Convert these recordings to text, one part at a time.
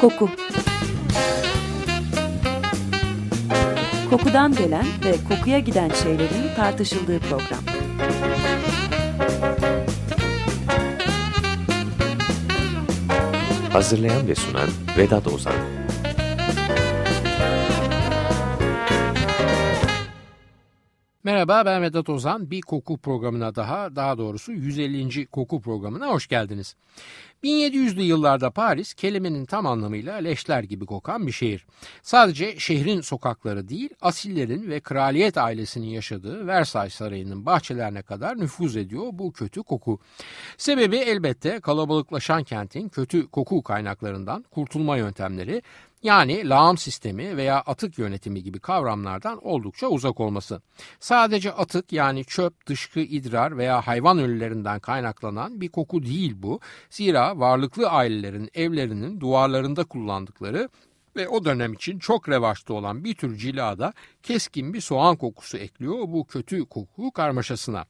Koku Kokudan gelen ve kokuya giden şeylerin tartışıldığı program. Hazırlayan ve sunan Vedat Ozan Merhaba ben Vedat Ozan. Bir koku programına daha, daha doğrusu 150. koku programına hoş geldiniz. 1700'lü yıllarda Paris kelimenin tam anlamıyla leşler gibi kokan bir şehir. Sadece şehrin sokakları değil, asillerin ve kraliyet ailesinin yaşadığı Versailles Sarayı'nın bahçelerine kadar nüfuz ediyor bu kötü koku. Sebebi elbette kalabalıklaşan kentin kötü koku kaynaklarından kurtulma yöntemleri yani lağım sistemi veya atık yönetimi gibi kavramlardan oldukça uzak olması. Sadece atık yani çöp, dışkı, idrar veya hayvan ölülerinden kaynaklanan bir koku değil bu. Zira varlıklı ailelerin evlerinin duvarlarında kullandıkları ve o dönem için çok revaçta olan bir tür cilada keskin bir soğan kokusu ekliyor bu kötü koku karmaşasına.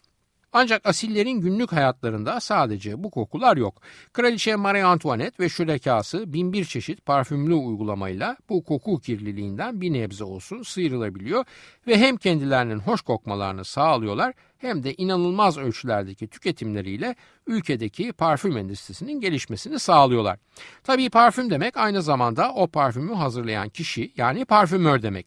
Ancak asillerin günlük hayatlarında sadece bu kokular yok. Kraliçe Marie Antoinette ve şürekası binbir çeşit parfümlü uygulamayla bu koku kirliliğinden bir nebze olsun sıyrılabiliyor ve hem kendilerinin hoş kokmalarını sağlıyorlar hem de inanılmaz ölçülerdeki tüketimleriyle ülkedeki parfüm endüstrisinin gelişmesini sağlıyorlar. Tabii parfüm demek aynı zamanda o parfümü hazırlayan kişi yani parfümör demek.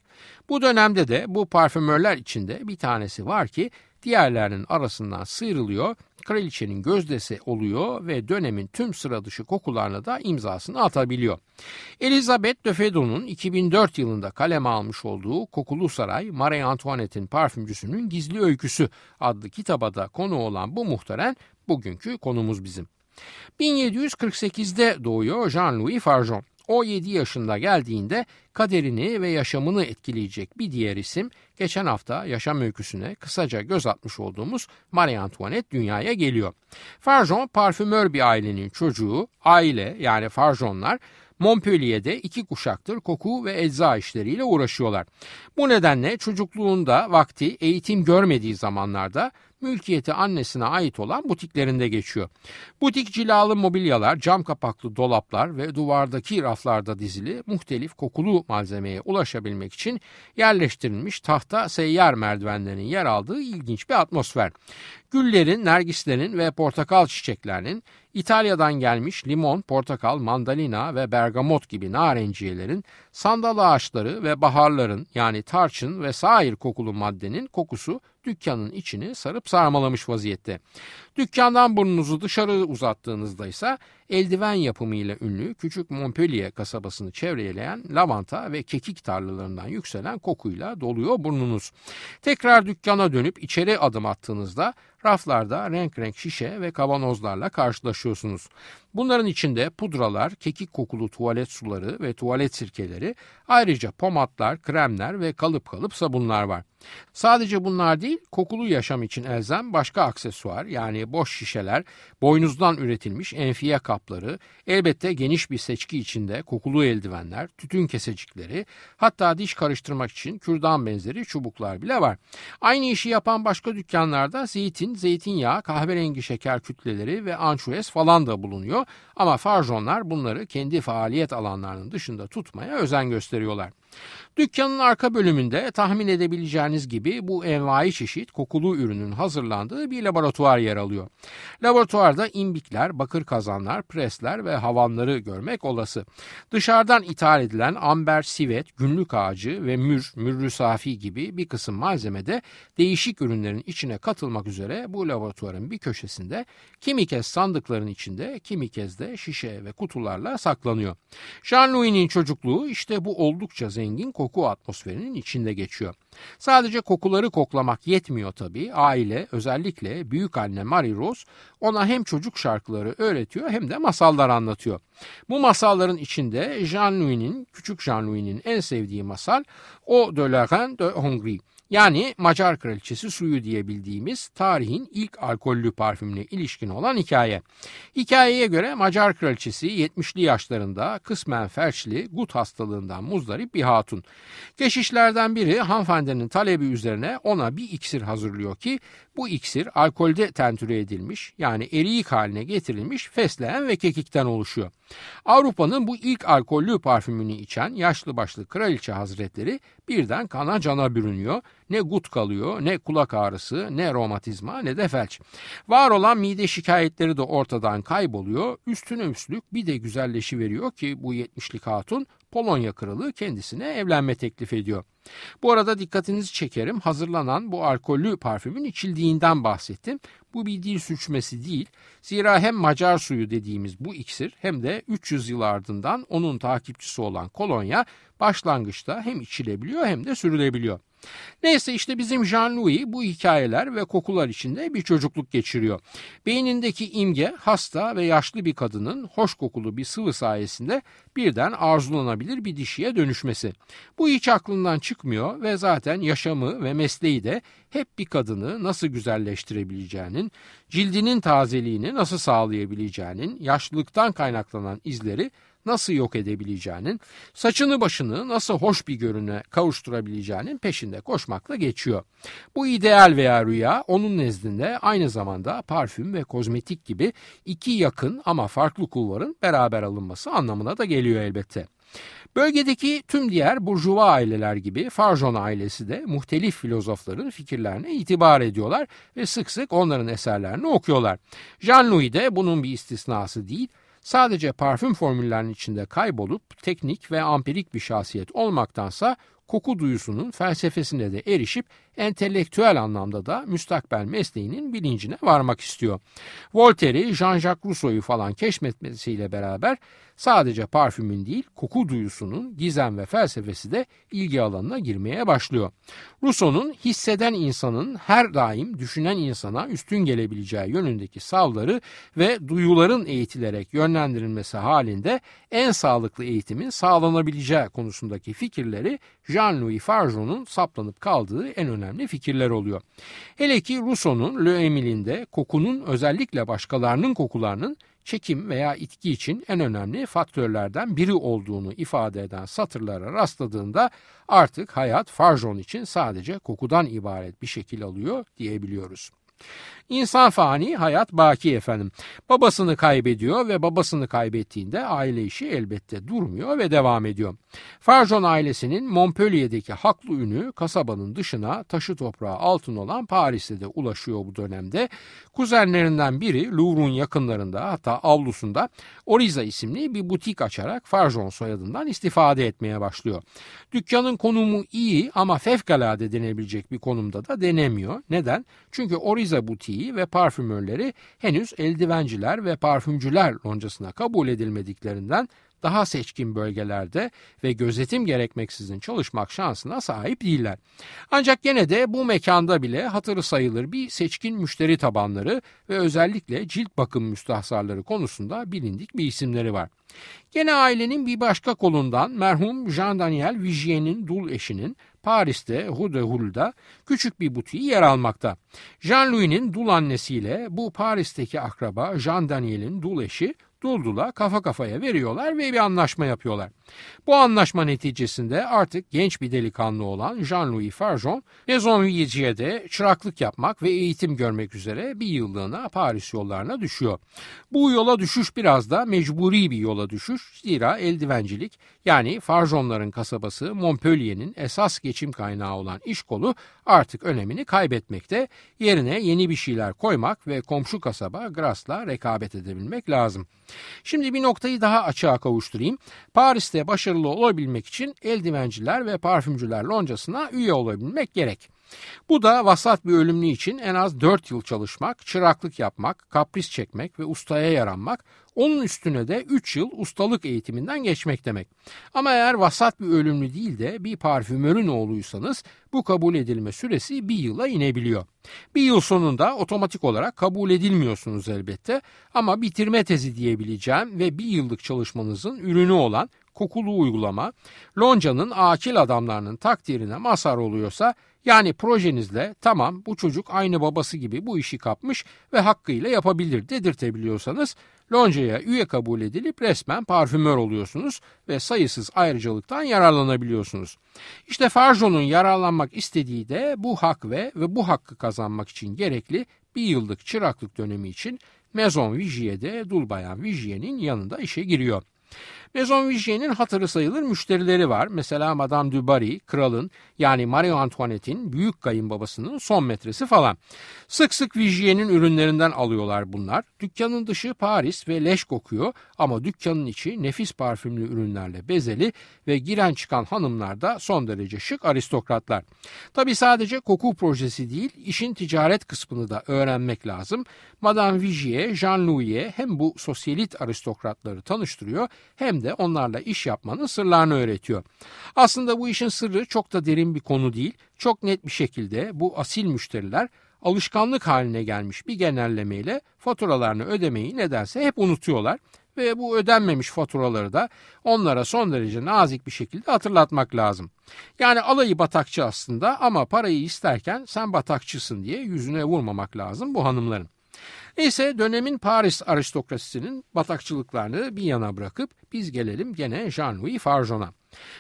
Bu dönemde de bu parfümörler içinde bir tanesi var ki diğerlerinin arasından sıyrılıyor, kraliçenin gözdesi oluyor ve dönemin tüm sıra dışı kokularına da imzasını atabiliyor. Elizabeth de Fedon'un 2004 yılında kaleme almış olduğu Kokulu Saray, Marie Antoinette'in parfümcüsünün gizli öyküsü adlı kitaba da konu olan bu muhteren bugünkü konumuz bizim. 1748'de doğuyor Jean-Louis Farjon. O 7 yaşında geldiğinde kaderini ve yaşamını etkileyecek bir diğer isim geçen hafta yaşam öyküsüne kısaca göz atmış olduğumuz Marie Antoinette dünyaya geliyor. Farjon parfümör bir ailenin çocuğu, aile yani Farjonlar Montpellier'de iki kuşaktır koku ve ecza işleriyle uğraşıyorlar. Bu nedenle çocukluğunda vakti eğitim görmediği zamanlarda mülkiyeti annesine ait olan butiklerinde geçiyor. Butik cilalı mobilyalar, cam kapaklı dolaplar ve duvardaki raflarda dizili muhtelif kokulu malzemeye ulaşabilmek için yerleştirilmiş tahta seyyar merdivenlerin yer aldığı ilginç bir atmosfer. Güllerin, nergislerin ve portakal çiçeklerinin, İtalya'dan gelmiş limon, portakal, mandalina ve bergamot gibi narenciyelerin, sandal ağaçları ve baharların yani tarçın ve sair kokulu maddenin kokusu dükkanın içini sarıp sarmalamış vaziyette. Dükkandan burnunuzu dışarı uzattığınızda ise eldiven yapımıyla ünlü küçük Montpellier kasabasını çevreleyen lavanta ve kekik tarlalarından yükselen kokuyla doluyor burnunuz. Tekrar dükkana dönüp içeri adım attığınızda raflarda renk renk şişe ve kavanozlarla karşılaşıyorsunuz. Bunların içinde pudralar, kekik kokulu tuvalet suları ve tuvalet sirkeleri, ayrıca pomatlar, kremler ve kalıp kalıp sabunlar var. Sadece bunlar değil, kokulu yaşam için elzem başka aksesuar yani boş şişeler, boynuzdan üretilmiş enfiye kapları, elbette geniş bir seçki içinde kokulu eldivenler, tütün kesecikleri, hatta diş karıştırmak için kürdan benzeri çubuklar bile var. Aynı işi yapan başka dükkanlarda zeytin, zeytinyağı, kahverengi şeker kütleleri ve ançuez falan da bulunuyor ama farjonlar bunları kendi faaliyet alanlarının dışında tutmaya özen gösteriyorlar. Dükkanın arka bölümünde tahmin edebileceğiniz gibi bu envai çeşit kokulu ürünün hazırlandığı bir laboratuvar yer alıyor. Laboratuvarda imbikler, bakır kazanlar, presler ve havanları görmek olası. Dışarıdan ithal edilen amber, sivet, günlük ağacı ve mür, mürrü safi gibi bir kısım malzeme de değişik ürünlerin içine katılmak üzere bu laboratuvarın bir köşesinde kimi kez sandıkların içinde, kimi kez de şişe ve kutularla saklanıyor. Jean-Louis'nin çocukluğu işte bu oldukça zengin koku atmosferinin içinde geçiyor. Sadece kokuları koklamak yetmiyor tabii. Aile özellikle büyük anne Marie Rose ona hem çocuk şarkıları öğretiyor hem de masallar anlatıyor. Bu masalların içinde Jean-Louis'nin, küçük Jean-Louis'nin en sevdiği masal O de la Reine de Hongrie Yani Macar kraliçesi suyu diye bildiğimiz tarihin ilk alkollü parfümüne ilişkin olan hikaye. Hikayeye göre Macar kraliçesi 70'li yaşlarında kısmen felçli gut hastalığından muzdarip bir hatun. Keşişlerden biri hanımefendinin talebi üzerine ona bir iksir hazırlıyor ki bu iksir alkolde tentüre edilmiş yani eriyik haline getirilmiş fesleğen ve kekikten oluşuyor. Avrupa'nın bu ilk alkollü parfümünü içen yaşlı başlı kraliçe hazretleri birden kana cana bürünüyor. Ne gut kalıyor, ne kulak ağrısı, ne romatizma, ne de felç. Var olan mide şikayetleri de ortadan kayboluyor. Üstüne üstlük bir de güzelleşi veriyor ki bu 70'lik hatun Polonya kralı kendisine evlenme teklif ediyor. Bu arada dikkatinizi çekerim hazırlanan bu alkollü parfümün içildiğinden bahsettim. Bu bir dil suçmesi değil. Zira hem Macar suyu dediğimiz bu iksir hem de 300 yıl ardından onun takipçisi olan kolonya başlangıçta hem içilebiliyor hem de sürülebiliyor. Neyse işte bizim Jean-Louis bu hikayeler ve kokular içinde bir çocukluk geçiriyor. Beynindeki imge hasta ve yaşlı bir kadının hoş kokulu bir sıvı sayesinde birden arzulanabilir bir dişiye dönüşmesi. Bu hiç aklından çıkmıyor ve zaten yaşamı ve mesleği de hep bir kadını nasıl güzelleştirebileceğinin, cildinin tazeliğini nasıl sağlayabileceğinin, yaşlılıktan kaynaklanan izleri nasıl yok edebileceğinin, saçını başını nasıl hoş bir görüne kavuşturabileceğinin peşinde koşmakla geçiyor. Bu ideal veya rüya onun nezdinde aynı zamanda parfüm ve kozmetik gibi iki yakın ama farklı kulvarın beraber alınması anlamına da geliyor elbette. Bölgedeki tüm diğer burjuva aileler gibi Farjon ailesi de muhtelif filozofların fikirlerine itibar ediyorlar ve sık sık onların eserlerini okuyorlar. Jean-Louis de bunun bir istisnası değil, sadece parfüm formüllerinin içinde kaybolup teknik ve ampirik bir şahsiyet olmaktansa koku duyusunun felsefesine de erişip entelektüel anlamda da müstakbel mesleğinin bilincine varmak istiyor. Voltaire'i, Jean-Jacques Rousseau'yu falan keşfetmesiyle beraber sadece parfümün değil koku duyusunun gizem ve felsefesi de ilgi alanına girmeye başlıyor. Rousseau'nun hisseden insanın her daim düşünen insana üstün gelebileceği yönündeki savları ve duyuların eğitilerek yönlendirilmesi halinde en sağlıklı eğitimin sağlanabileceği konusundaki fikirleri Jean-Louis Fargeau'nun saplanıp kaldığı en önemli fikirler oluyor. Hele ki Rousseau'nun Le Emile'inde kokunun özellikle başkalarının kokularının çekim veya itki için en önemli faktörlerden biri olduğunu ifade eden satırlara rastladığında artık hayat Farjon için sadece kokudan ibaret bir şekil alıyor diyebiliyoruz. İnsan fani, hayat baki efendim. Babasını kaybediyor ve babasını kaybettiğinde aile işi elbette durmuyor ve devam ediyor. Farjon ailesinin Montpellier'deki haklı ünü kasabanın dışına taşı toprağı altın olan Paris'te de ulaşıyor bu dönemde. Kuzenlerinden biri Louvre'un yakınlarında hatta avlusunda Oriza isimli bir butik açarak Farjon soyadından istifade etmeye başlıyor. Dükkanın konumu iyi ama fevkalade denebilecek bir konumda da denemiyor. Neden? Çünkü Oriza butiği ve parfümörleri henüz eldivenciler ve parfümcüler loncasına kabul edilmediklerinden daha seçkin bölgelerde ve gözetim gerekmeksizin çalışmak şansına sahip değiller. Ancak gene de bu mekanda bile hatırı sayılır bir seçkin müşteri tabanları ve özellikle cilt bakım müstahsarları konusunda bilindik bir isimleri var. Gene ailenin bir başka kolundan merhum Jean-Daniel Vigier'in dul eşinin Paris'te Rue küçük bir butiği yer almakta. Jean-Louis'nin dul annesiyle bu Paris'teki akraba Jean-Daniel'in dul eşi Duldula kafa kafaya veriyorlar ve bir anlaşma yapıyorlar. Bu anlaşma neticesinde artık genç bir delikanlı olan Jean-Louis Farjon, Maison Vuilletier'de çıraklık yapmak ve eğitim görmek üzere bir yıllığına Paris yollarına düşüyor. Bu yola düşüş biraz da mecburi bir yola düşüş. Zira eldivencilik yani Farjonların kasabası Montpellier'in esas geçim kaynağı olan iş kolu artık önemini kaybetmekte. Yerine yeni bir şeyler koymak ve komşu kasaba Gras'la rekabet edebilmek lazım. Şimdi bir noktayı daha açığa kavuşturayım. Paris'te başarılı olabilmek için eldivenciler ve parfümcüler loncasına üye olabilmek gerek. Bu da vasat bir ölümlü için en az 4 yıl çalışmak, çıraklık yapmak, kapris çekmek ve ustaya yaranmak, onun üstüne de 3 yıl ustalık eğitiminden geçmek demek. Ama eğer vasat bir ölümlü değil de bir parfümörün oğluysanız bu kabul edilme süresi bir yıla inebiliyor. Bir yıl sonunda otomatik olarak kabul edilmiyorsunuz elbette ama bitirme tezi diyebileceğim ve bir yıllık çalışmanızın ürünü olan kokulu uygulama, loncanın akil adamlarının takdirine mazhar oluyorsa Yani projenizle tamam bu çocuk aynı babası gibi bu işi kapmış ve hakkıyla yapabilir dedirtebiliyorsanız loncaya üye kabul edilip resmen parfümör oluyorsunuz ve sayısız ayrıcalıktan yararlanabiliyorsunuz. İşte Farjo'nun yararlanmak istediği de bu hak ve ve bu hakkı kazanmak için gerekli bir yıllık çıraklık dönemi için Maison Vigier'de dul bayan Vigier'in yanında işe giriyor. Maison Vigier'in hatırı sayılır müşterileri var. Mesela Madame du Barry, kralın yani Marie Antoinette'in büyük kayınbabasının son metresi falan. Sık sık Vigier'in ürünlerinden alıyorlar bunlar. Dükkanın dışı Paris ve leş kokuyor ama dükkanın içi nefis parfümlü ürünlerle bezeli ve giren çıkan hanımlar da son derece şık aristokratlar. Tabi sadece koku projesi değil, işin ticaret kısmını da öğrenmek lazım. Madame Vigier, Jean-Louis'e hem bu sosyalit aristokratları tanıştırıyor hem de onlarla iş yapmanın sırlarını öğretiyor. Aslında bu işin sırrı çok da derin bir konu değil. Çok net bir şekilde bu asil müşteriler alışkanlık haline gelmiş bir genellemeyle faturalarını ödemeyi nedense hep unutuyorlar ve bu ödenmemiş faturaları da onlara son derece nazik bir şekilde hatırlatmak lazım. Yani alayı batakçı aslında ama parayı isterken sen batakçısın diye yüzüne vurmamak lazım bu hanımların. Neyse dönemin Paris aristokrasisinin batakçılıklarını bir yana bırakıp biz gelelim gene Jean-Louis Farjon'a.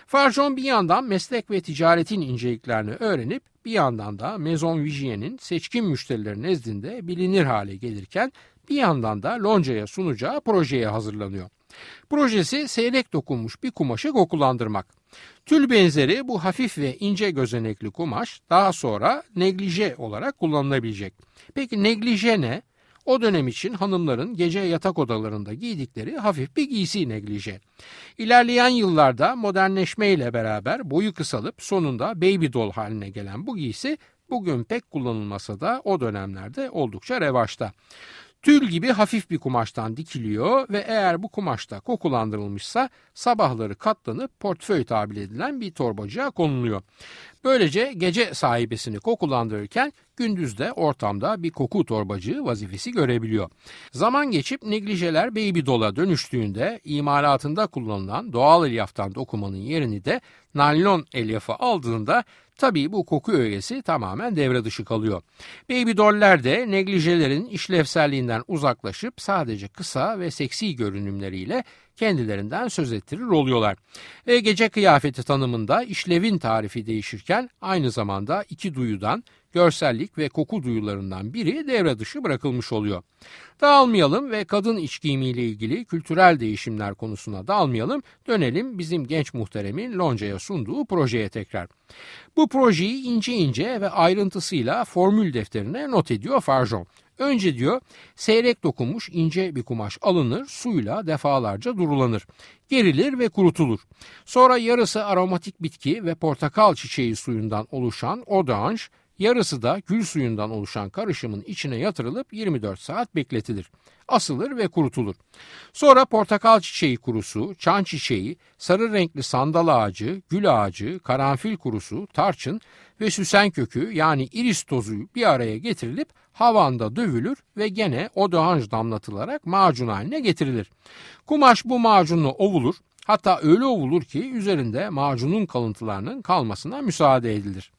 Farjon bir yandan meslek ve ticaretin inceliklerini öğrenip bir yandan da Maison Vigier'in seçkin müşterilerin nezdinde bilinir hale gelirken bir yandan da loncaya sunacağı projeye hazırlanıyor. Projesi seyrek dokunmuş bir kumaşı kokulandırmak. Tül benzeri bu hafif ve ince gözenekli kumaş daha sonra neglije olarak kullanılabilecek. Peki neglije ne? O dönem için hanımların gece yatak odalarında giydikleri hafif bir giysi neglije. İlerleyen yıllarda modernleşmeyle beraber boyu kısalıp sonunda baby doll haline gelen bu giysi bugün pek kullanılmasa da o dönemlerde oldukça revaçta. Tül gibi hafif bir kumaştan dikiliyor ve eğer bu kumaşta kokulandırılmışsa sabahları katlanıp portföy tabir edilen bir torbacığa konuluyor. Böylece gece sahibesini kokulandırırken gündüz de ortamda bir koku torbacığı vazifesi görebiliyor. Zaman geçip neglijeler baby dola dönüştüğünde imalatında kullanılan doğal elyaftan dokumanın yerini de naylon elyafı aldığında Tabii bu koku öğesi tamamen devre dışı kalıyor. Baby doller de neglijelerin işlevselliğinden uzaklaşıp sadece kısa ve seksi görünümleriyle kendilerinden söz ettirir oluyorlar. Ve gece kıyafeti tanımında işlevin tarifi değişirken aynı zamanda iki duyudan görsellik ve koku duyularından biri devre dışı bırakılmış oluyor. Dağılmayalım ve kadın iç giyimiyle ilgili kültürel değişimler konusuna dalmayalım. Dönelim bizim genç muhteremin Lonca'ya sunduğu projeye tekrar. Bu projeyi ince ince ve ayrıntısıyla formül defterine not ediyor Farjon. Önce diyor seyrek dokunmuş ince bir kumaş alınır suyla defalarca durulanır. Gerilir ve kurutulur. Sonra yarısı aromatik bitki ve portakal çiçeği suyundan oluşan odanj, yarısı da gül suyundan oluşan karışımın içine yatırılıp 24 saat bekletilir. Asılır ve kurutulur. Sonra portakal çiçeği kurusu, çan çiçeği, sarı renkli sandal ağacı, gül ağacı, karanfil kurusu, tarçın ve süsen kökü yani iris tozu bir araya getirilip havanda dövülür ve gene odanj damlatılarak macun haline getirilir. Kumaş bu macunla ovulur. Hatta öyle ovulur ki üzerinde macunun kalıntılarının kalmasına müsaade edilir.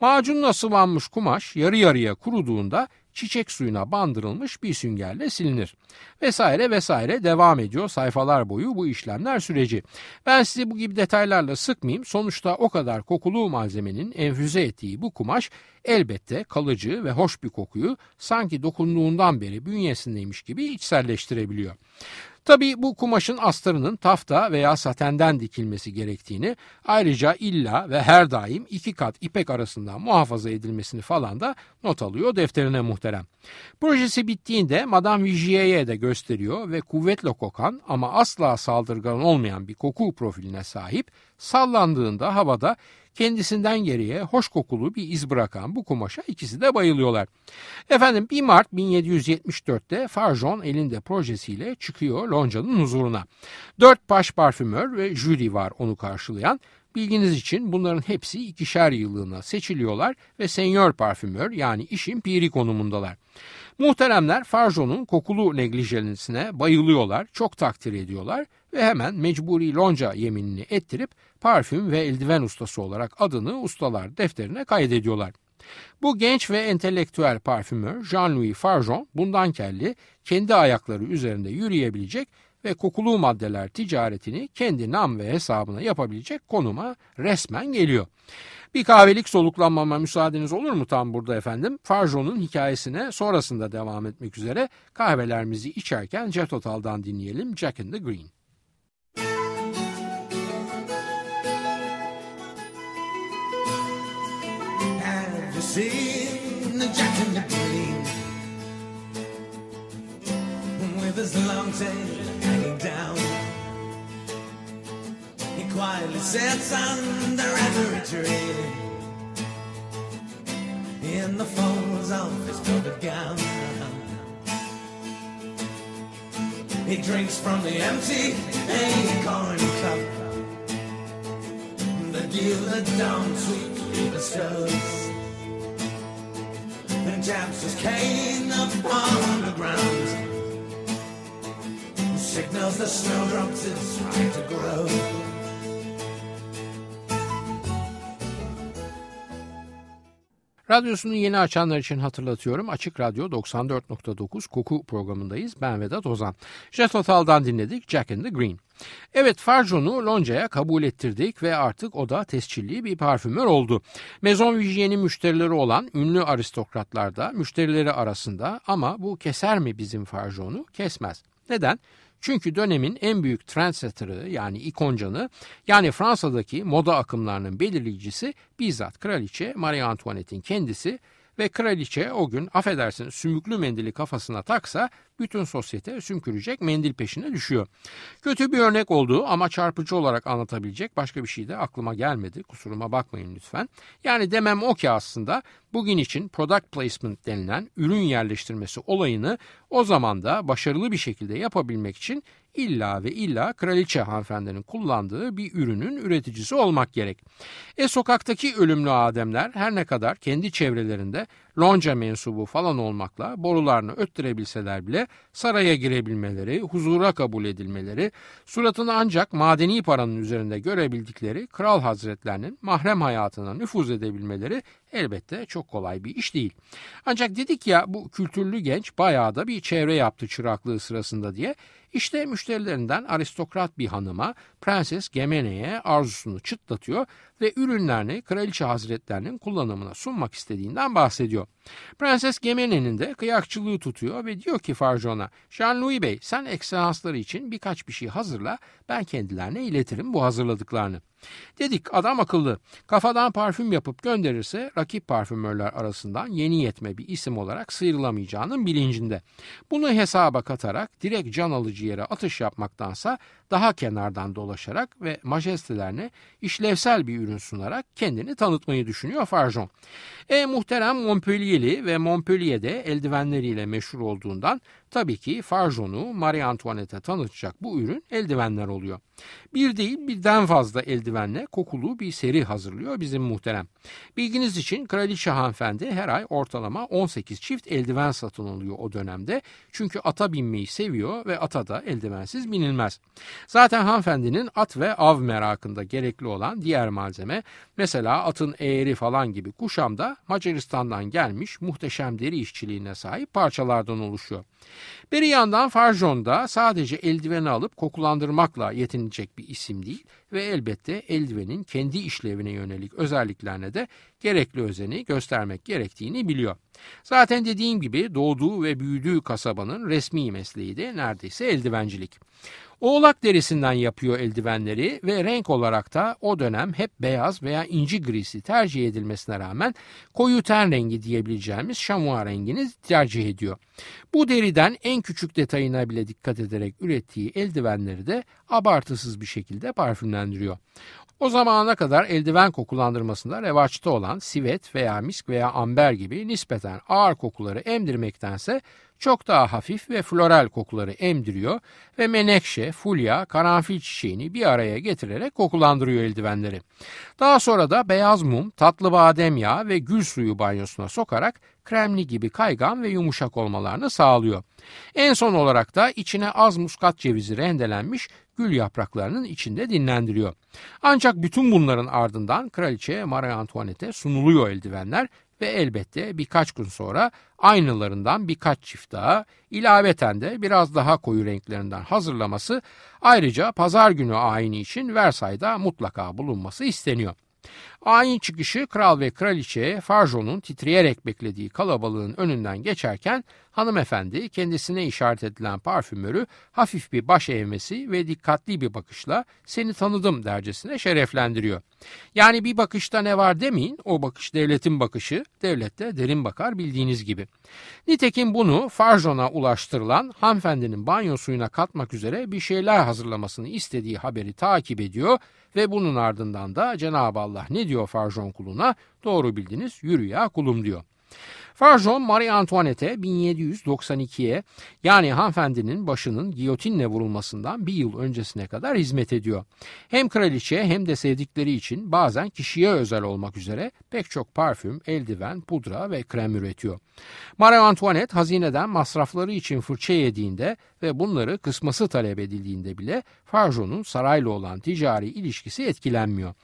Macunla sıvanmış kumaş yarı yarıya kuruduğunda çiçek suyuna bandırılmış bir süngerle silinir. Vesaire vesaire devam ediyor sayfalar boyu bu işlemler süreci. Ben sizi bu gibi detaylarla sıkmayayım. Sonuçta o kadar kokulu malzemenin enfüze ettiği bu kumaş elbette kalıcı ve hoş bir kokuyu sanki dokunduğundan beri bünyesindeymiş gibi içselleştirebiliyor. Tabii bu kumaşın astarının tafta veya satenden dikilmesi gerektiğini ayrıca illa ve her daim iki kat ipek arasında muhafaza edilmesini falan da not alıyor defterine muhterem. Projesi bittiğinde Madame Vigier'e de gösteriyor ve kuvvetle kokan ama asla saldırgan olmayan bir koku profiline sahip sallandığında havada kendisinden geriye hoş kokulu bir iz bırakan bu kumaşa ikisi de bayılıyorlar. Efendim 1 Mart 1774'te Farjon elinde projesiyle çıkıyor Lonca'nın huzuruna. Dört baş parfümör ve jüri var onu karşılayan. Bilginiz için bunların hepsi ikişer yıllığına seçiliyorlar ve senyor parfümör yani işin piri konumundalar. Muhteremler Farjon'un kokulu neglijelisine bayılıyorlar, çok takdir ediyorlar ve hemen mecburi lonca yeminini ettirip parfüm ve eldiven ustası olarak adını ustalar defterine kaydediyorlar. Bu genç ve entelektüel parfümör Jean-Louis Farjon bundan kelli kendi ayakları üzerinde yürüyebilecek ve kokulu maddeler ticaretini kendi nam ve hesabına yapabilecek konuma resmen geliyor. Bir kahvelik soluklanmama müsaadeniz olur mu tam burada efendim? Farjon'un hikayesine sonrasında devam etmek üzere kahvelerimizi içerken Jet Total'dan dinleyelim Jack in the Green. Seen the Jack in the Green? With his long tail hanging down He quietly sits under every tree in the folds of his velvet gown. He drinks from the empty acorn cup, the dew that don't sweet bestows, taps just came up the ground. Signals the snowdrops it's trying to grow. Radyosunu yeni açanlar için hatırlatıyorum. Açık Radyo 94.9 Koku programındayız. Ben Vedat Ozan. Jet Total'dan dinledik Jack in the Green. Evet Farjon'u Lonca'ya kabul ettirdik ve artık o da tescilli bir parfümör oldu. Maison Vigier'in müşterileri olan ünlü aristokratlar da müşterileri arasında ama bu keser mi bizim Farjon'u? Kesmez. Neden? Çünkü dönemin en büyük trendsetter'ı yani ikoncanı yani Fransa'daki moda akımlarının belirleyicisi bizzat kraliçe Marie Antoinette'in kendisi ve kraliçe o gün affedersin sümüklü mendili kafasına taksa bütün sosyete sümkürecek mendil peşine düşüyor. Kötü bir örnek olduğu ama çarpıcı olarak anlatabilecek başka bir şey de aklıma gelmedi. Kusuruma bakmayın lütfen. Yani demem o ki aslında bugün için product placement denilen ürün yerleştirmesi olayını o zaman da başarılı bir şekilde yapabilmek için illa ve illa kraliçe hanımefendinin kullandığı bir ürünün üreticisi olmak gerek. E sokaktaki ölümlü ademler her ne kadar kendi çevrelerinde lonca mensubu falan olmakla borularını öttürebilseler bile saraya girebilmeleri, huzura kabul edilmeleri, suratını ancak madeni paranın üzerinde görebildikleri kral hazretlerinin mahrem hayatına nüfuz edebilmeleri elbette çok kolay bir iş değil. Ancak dedik ya bu kültürlü genç bayağı da bir çevre yaptı çıraklığı sırasında diye işte müşterilerinden aristokrat bir hanıma Prenses Gemene'ye arzusunu çıtlatıyor ve ürünlerini kraliçe hazretlerinin kullanımına sunmak istediğinden bahsediyor. Prenses Gemene'nin de kıyakçılığı tutuyor ve diyor ki Farjon'a Jean-Louis Bey sen ekselansları için birkaç bir şey hazırla ben kendilerine iletirim bu hazırladıklarını. Dedik adam akıllı. Kafadan parfüm yapıp gönderirse rakip parfümörler arasından yeni yetme bir isim olarak sıyrılamayacağının bilincinde. Bunu hesaba katarak direkt can alıcı yere atış yapmaktansa daha kenardan dolaşarak ve majestelerine işlevsel bir ürün sunarak kendini tanıtmayı düşünüyor Farjon. E muhterem Montpellier'li ve Montpellier'de eldivenleriyle meşhur olduğundan tabii ki Farjon'u Marie Antoinette'e tanıtacak bu ürün eldivenler oluyor. Bir değil birden fazla eldivenle kokulu bir seri hazırlıyor bizim muhterem. Bilginiz için kraliçe hanımefendi her ay ortalama 18 çift eldiven satın alıyor o dönemde. Çünkü ata binmeyi seviyor ve ata da eldivensiz binilmez. Zaten hanımefendinin at ve av merakında gerekli olan diğer malzeme mesela atın eğri falan gibi kuşam da Macaristan'dan gelmiş muhteşem deri işçiliğine sahip parçalardan oluşuyor. Bir yandan Farjon da sadece eldiveni alıp kokulandırmakla yetinilecek bir isim değil ve elbette eldivenin kendi işlevine yönelik özelliklerine de gerekli özeni göstermek gerektiğini biliyor. Zaten dediğim gibi doğduğu ve büyüdüğü kasabanın resmi mesleği de neredeyse eldivencilik. Oğlak derisinden yapıyor eldivenleri ve renk olarak da o dönem hep beyaz veya inci grisi tercih edilmesine rağmen koyu ten rengi diyebileceğimiz şamua rengini tercih ediyor. Bu deriden en küçük detayına bile dikkat ederek ürettiği eldivenleri de abartısız bir şekilde parfümlendiriyor. O zamana kadar eldiven kokulandırmasında revaçta olan sivet veya misk veya amber gibi nispeten ağır kokuları emdirmektense çok daha hafif ve floral kokuları emdiriyor ve menekşe, fulya, karanfil çiçeğini bir araya getirerek kokulandırıyor eldivenleri. Daha sonra da beyaz mum, tatlı badem yağı ve gül suyu banyosuna sokarak kremli gibi kaygan ve yumuşak olmalarını sağlıyor. En son olarak da içine az muskat cevizi rendelenmiş gül yapraklarının içinde dinlendiriyor. Ancak bütün bunların ardından kraliçe Marie Antoinette'e sunuluyor eldivenler ve elbette birkaç gün sonra aynılarından birkaç çift daha ilaveten de biraz daha koyu renklerinden hazırlaması ayrıca pazar günü ayini için Versay'da mutlaka bulunması isteniyor. Ayin çıkışı kral ve kraliçe Farjo'nun titreyerek beklediği kalabalığın önünden geçerken hanımefendi kendisine işaret edilen parfümörü hafif bir baş eğmesi ve dikkatli bir bakışla seni tanıdım dercesine şereflendiriyor. Yani bir bakışta ne var demeyin o bakış devletin bakışı devlette derin bakar bildiğiniz gibi. Nitekim bunu Farjon'a ulaştırılan hanımefendinin banyo suyuna katmak üzere bir şeyler hazırlamasını istediği haberi takip ediyor ve bunun ardından da Cenab-ı Allah ne diyor Farjon kuluna? Doğru bildiniz yürü ya kulum diyor. Farjon Marie Antoinette'e 1792'ye yani hanımefendinin başının giyotinle vurulmasından bir yıl öncesine kadar hizmet ediyor. Hem kraliçe hem de sevdikleri için bazen kişiye özel olmak üzere pek çok parfüm, eldiven, pudra ve krem üretiyor. Marie Antoinette hazineden masrafları için fırça yediğinde ve bunları kısması talep edildiğinde bile Farjon'un sarayla olan ticari ilişkisi etkilenmiyor.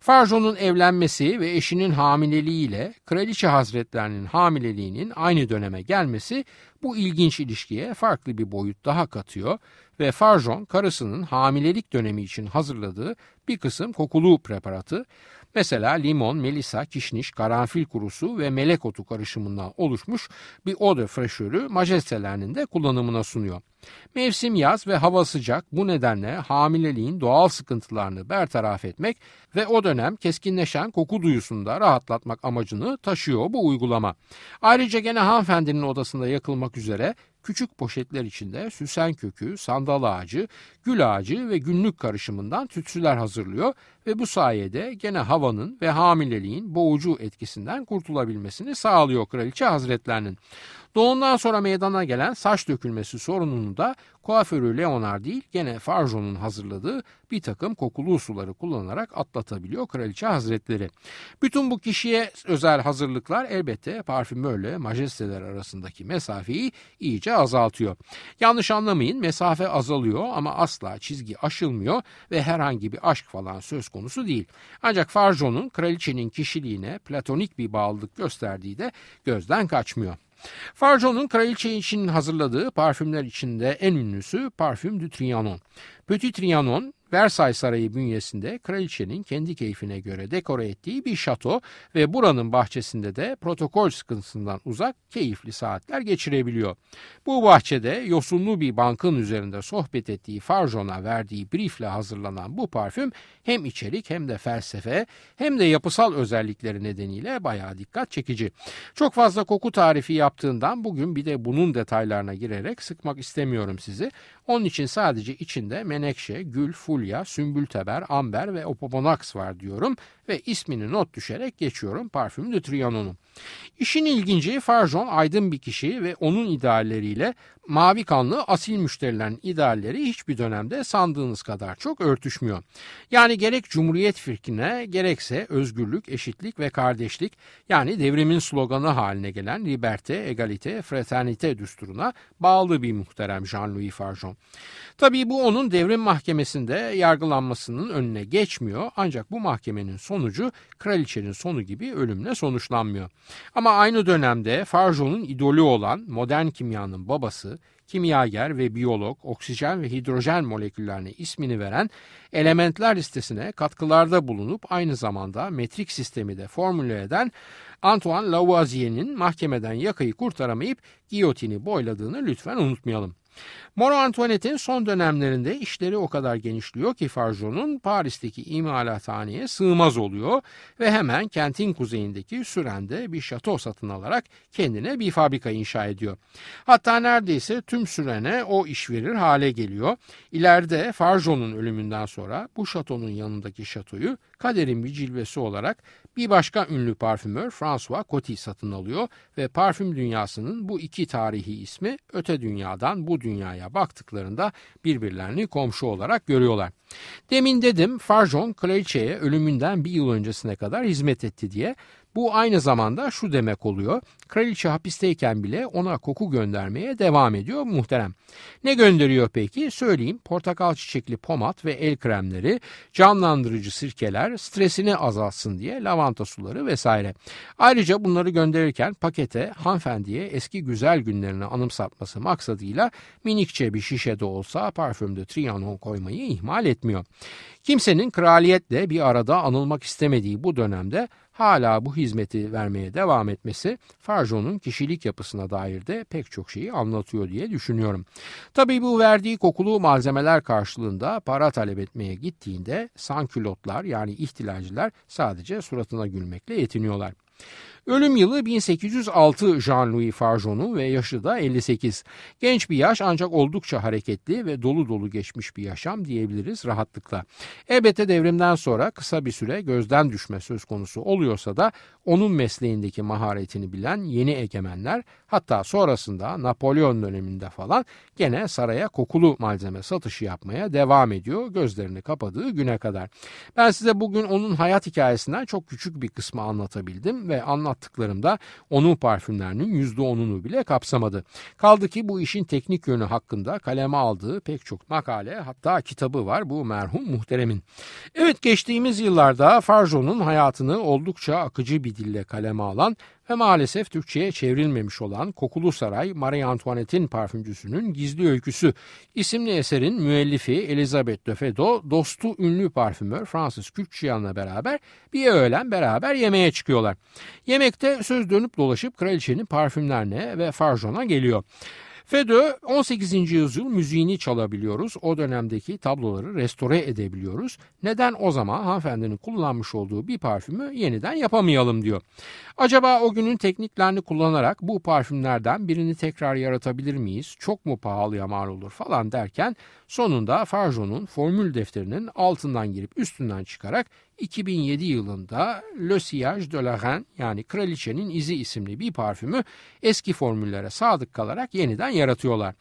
Farjon'un evlenmesi ve eşinin hamileliğiyle kraliçe hazretlerinin hamileliğinin aynı döneme gelmesi bu ilginç ilişkiye farklı bir boyut daha katıyor ve Farjon karısının hamilelik dönemi için hazırladığı bir kısım kokulu preparatı Mesela limon, melisa, kişniş, karanfil kurusu ve melek otu karışımından oluşmuş bir eau de fraîchörü majestelerinin de kullanımına sunuyor. Mevsim yaz ve hava sıcak bu nedenle hamileliğin doğal sıkıntılarını bertaraf etmek ve o dönem keskinleşen koku duyusunda rahatlatmak amacını taşıyor bu uygulama. Ayrıca gene hanımefendinin odasında yakılmak üzere küçük poşetler içinde süsen kökü, sandal ağacı, gül ağacı ve günlük karışımından tütsüler hazırlıyor ve bu sayede gene havanın ve hamileliğin boğucu etkisinden kurtulabilmesini sağlıyor kraliçe hazretlerinin. Doğumdan sonra meydana gelen saç dökülmesi sorununu da kuaförü Leonard değil gene Farjon'un hazırladığı bir takım kokulu suları kullanarak atlatabiliyor kraliçe hazretleri. Bütün bu kişiye özel hazırlıklar elbette parfümörle majesteler arasındaki mesafeyi iyice azaltıyor. Yanlış anlamayın mesafe azalıyor ama asla çizgi aşılmıyor ve herhangi bir aşk falan söz konusu değil. Ancak Farjon'un kraliçenin kişiliğine platonik bir bağlılık gösterdiği de gözden kaçmıyor. Farjon'un kraliçe için hazırladığı parfümler içinde en ünlüsü Parfüm du Trianon. Petit Trianon Versailles Sarayı bünyesinde kraliçenin kendi keyfine göre dekore ettiği bir şato ve buranın bahçesinde de protokol sıkıntısından uzak keyifli saatler geçirebiliyor. Bu bahçede yosunlu bir bankın üzerinde sohbet ettiği Farjon'a verdiği briefle hazırlanan bu parfüm hem içerik hem de felsefe hem de yapısal özellikleri nedeniyle bayağı dikkat çekici. Çok fazla koku tarifi yaptığından bugün bir de bunun detaylarına girerek sıkmak istemiyorum sizi. Onun için sadece içinde menekşe, gül, fulya, sümbülteber, amber ve opoponax var diyorum ve ismini not düşerek geçiyorum parfüm de Trianon'un. İşin ilginci Farjon aydın bir kişi ve onun idealleriyle mavi kanlı asil müşterilerin idealleri hiçbir dönemde sandığınız kadar çok örtüşmüyor. Yani gerek Cumhuriyet fikrine gerekse özgürlük, eşitlik ve kardeşlik yani devrimin sloganı haline gelen liberte, egalite, fraternite düsturuna bağlı bir muhterem Jean-Louis Farjon. Tabii bu onun devrim mahkemesinde yargılanmasının önüne geçmiyor ancak bu mahkemenin sonucu kraliçenin sonu gibi ölümle sonuçlanmıyor. Ama aynı dönemde Farjon'un idolü olan modern kimyanın babası, kimyager ve biyolog oksijen ve hidrojen moleküllerine ismini veren elementler listesine katkılarda bulunup aynı zamanda metrik sistemi de formüle eden Antoine Lavoisier'in mahkemeden yakayı kurtaramayıp giyotini boyladığını lütfen unutmayalım. Moro Antoinette'in son dönemlerinde işleri o kadar genişliyor ki Farjon'un Paris'teki imalathaneye sığmaz oluyor ve hemen kentin kuzeyindeki Süren'de bir şato satın alarak kendine bir fabrika inşa ediyor. Hatta neredeyse tüm Süren'e o iş verir hale geliyor. İleride Farjon'un ölümünden sonra bu şatonun yanındaki şatoyu kaderin bir cilvesi olarak Bir başka ünlü parfümör François Coty satın alıyor ve parfüm dünyasının bu iki tarihi ismi öte dünyadan bu dünyaya baktıklarında birbirlerini komşu olarak görüyorlar. Demin dedim Farjon kraliçeye ölümünden bir yıl öncesine kadar hizmet etti diye bu aynı zamanda şu demek oluyor. Kraliçe hapisteyken bile ona koku göndermeye devam ediyor muhterem. Ne gönderiyor peki? Söyleyeyim. Portakal çiçekli pomat ve el kremleri, canlandırıcı sirkeler, stresini azaltsın diye lavanta suları vesaire. Ayrıca bunları gönderirken pakete hanımefendiye eski güzel günlerini anımsatması maksadıyla minikçe bir şişede olsa parfümde Trianon koymayı ihmal etmiyor. Kimsenin kraliyetle bir arada anılmak istemediği bu dönemde hala bu hizmeti vermeye devam etmesi Farjon'un kişilik yapısına dair de pek çok şeyi anlatıyor diye düşünüyorum. Tabii bu verdiği kokulu malzemeler karşılığında para talep etmeye gittiğinde sankülotlar yani ihtilalciler sadece suratına gülmekle yetiniyorlar. Ölüm yılı 1806 Jean-Louis Farjon'un ve yaşı da 58. Genç bir yaş ancak oldukça hareketli ve dolu dolu geçmiş bir yaşam diyebiliriz rahatlıkla. Elbette devrimden sonra kısa bir süre gözden düşme söz konusu oluyorsa da onun mesleğindeki maharetini bilen yeni egemenler hatta sonrasında Napolyon döneminde falan gene saraya kokulu malzeme satışı yapmaya devam ediyor gözlerini kapadığı güne kadar. Ben size bugün onun hayat hikayesinden çok küçük bir kısmı anlatabildim ve anlattıklarımda onun parfümlerinin %10'unu bile kapsamadı. Kaldı ki bu işin teknik yönü hakkında kaleme aldığı pek çok makale hatta kitabı var bu merhum muhteremin. Evet geçtiğimiz yıllarda Farjo'nun hayatını oldukça akıcı bir dille kaleme alan ve maalesef Türkçe'ye çevrilmemiş olan Kokulu Saray Marie Antoinette'in parfümcüsünün gizli öyküsü isimli eserin müellifi Elizabeth de Fedo dostu ünlü parfümör Francis Kürkçiyan'la beraber bir öğlen beraber yemeğe çıkıyorlar. Yemekte söz dönüp dolaşıp kraliçenin parfümlerine ve Farjon'a geliyor. FEDÖ 18. yüzyıl müziğini çalabiliyoruz. O dönemdeki tabloları restore edebiliyoruz. Neden o zaman hanımefendinin kullanmış olduğu bir parfümü yeniden yapamayalım diyor. Acaba o günün tekniklerini kullanarak bu parfümlerden birini tekrar yaratabilir miyiz? Çok mu pahalıya mal olur falan derken sonunda Farjon'un formül defterinin altından girip üstünden çıkarak 2007 yılında Le Sillage de la Reine yani Kraliçenin İzi isimli bir parfümü eski formüllere sadık kalarak yeniden yaratıyorlar.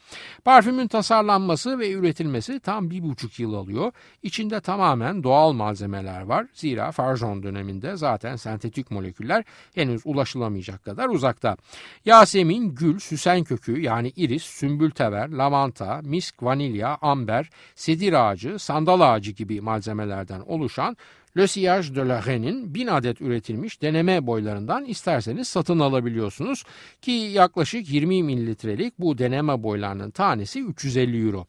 Parfümün tasarlanması ve üretilmesi tam bir buçuk yıl alıyor. İçinde tamamen doğal malzemeler var. Zira Farjon döneminde zaten sentetik moleküller henüz ulaşılamayacak kadar uzakta. Yasemin, gül, süsen kökü yani iris, sümbültever, lavanta, misk, vanilya, amber, sedir ağacı, sandal ağacı gibi malzemelerden oluşan Le Sillage de la Reine'in 1000 adet üretilmiş deneme boylarından isterseniz satın alabiliyorsunuz ki yaklaşık 20 mililitrelik bu deneme boylarının tanesi 350 euro.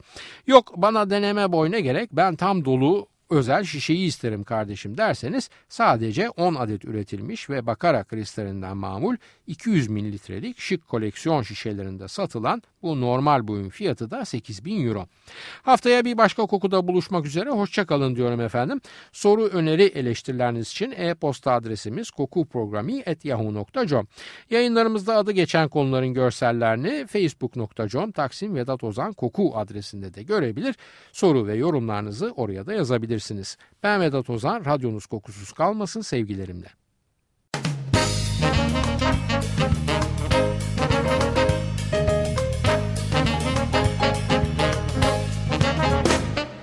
Yok bana deneme boy ne gerek ben tam dolu özel şişeyi isterim kardeşim derseniz sadece 10 adet üretilmiş ve bakara kristalinden mamul 200 mililitrelik şık koleksiyon şişelerinde satılan bu normal boyun fiyatı da 8000 euro. Haftaya bir başka kokuda buluşmak üzere hoşçakalın diyorum efendim. Soru öneri eleştirileriniz için e-posta adresimiz kokuprogrami.yahoo.com Yayınlarımızda adı geçen konuların görsellerini facebook.com Taksim Vedat Ozan Koku adresinde de görebilir. Soru ve yorumlarınızı oraya da yazabilirsiniz. Ben Vedat Ozan, radyonuz kokusuz kalmasın sevgilerimle.